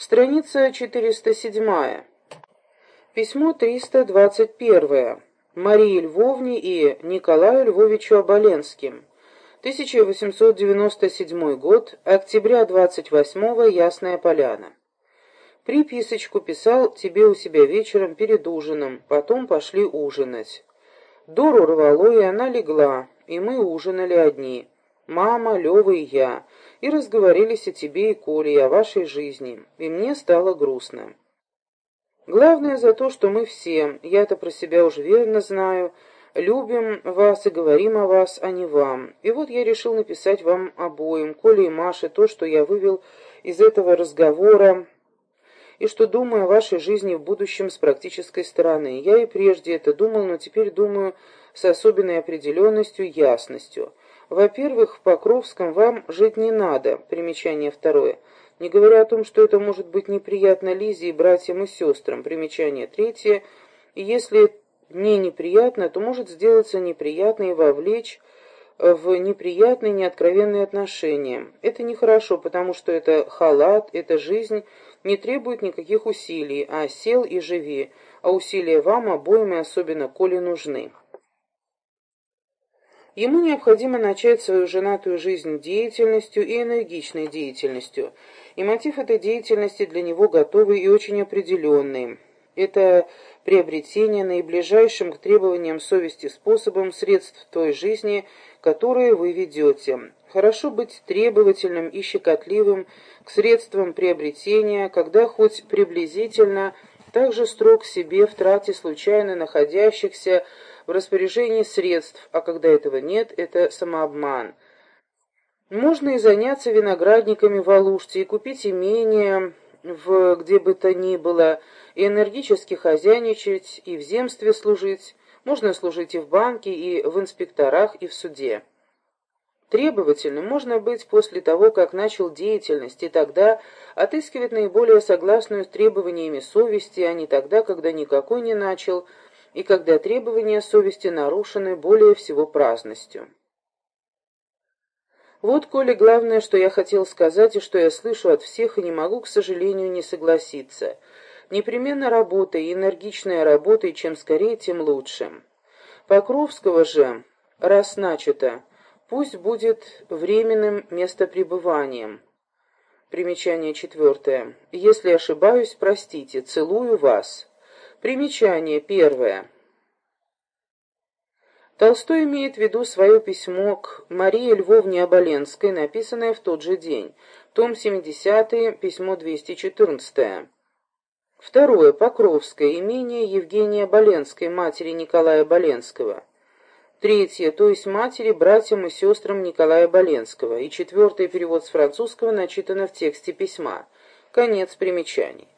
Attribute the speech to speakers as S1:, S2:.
S1: Страница 407. Письмо 321. Марии Львовне и Николаю Львовичу Оболенским. 1897 год, октября 28-го, Ясная Поляна. Приписочку писал тебе у себя вечером перед ужином, потом пошли ужинать. Дору рвало, и она легла, и мы ужинали одни. Мама, Лёва и я и разговорились о тебе и Коле, и о вашей жизни, и мне стало грустно. Главное за то, что мы все, я это про себя уж верно знаю, любим вас и говорим о вас, а не вам. И вот я решил написать вам обоим, Коле и Маше, то, что я вывел из этого разговора, и что думаю о вашей жизни в будущем с практической стороны. Я и прежде это думал, но теперь думаю с особенной определенностью ясностью. Во-первых, в Покровском вам жить не надо, примечание второе, не говоря о том, что это может быть неприятно Лизе и братьям и сестрам, примечание третье, и если не неприятно, то может сделаться неприятно и вовлечь в неприятные, неоткровенные отношения. Это нехорошо, потому что это халат, это жизнь, не требует никаких усилий, а сел и живи, а усилия вам обоим и особенно Коле нужны. Ему необходимо начать свою женатую жизнь деятельностью и энергичной деятельностью, и мотив этой деятельности для него готовый и очень определенный. Это приобретение наиближайшим к требованиям совести способом средств той жизни, которые вы ведете. Хорошо быть требовательным и щекотливым к средствам приобретения, когда хоть приблизительно также строг себе в трате случайно находящихся в распоряжении средств, а когда этого нет, это самообман. Можно и заняться виноградниками в Алуште, и купить имение в где бы то ни было, и энергически хозяйничать, и в земстве служить. Можно служить и в банке, и в инспекторах, и в суде. Требовательным можно быть после того, как начал деятельность, и тогда отыскивать наиболее согласную с требованиями совести, а не тогда, когда никакой не начал, и когда требования совести нарушены более всего праздностью. Вот, Коля, главное, что я хотел сказать и что я слышу от всех, и не могу, к сожалению, не согласиться. Непременно работа и энергичная работа, и чем скорее, тем лучше. Покровского же, раз начато, пусть будет временным местопребыванием. Примечание четвертое. Если ошибаюсь, простите. Целую вас. Примечание первое. Толстой имеет в виду свое письмо к Марии Львовне Оболенской, написанное в тот же день. Том 70, письмо 214. Второе. Покровское. Имение Евгения Боленской, матери Николая Боленского. Третье. То есть матери, братьям и сестрам Николая Боленского. И четвертый перевод с французского начитано в тексте письма. Конец примечаний.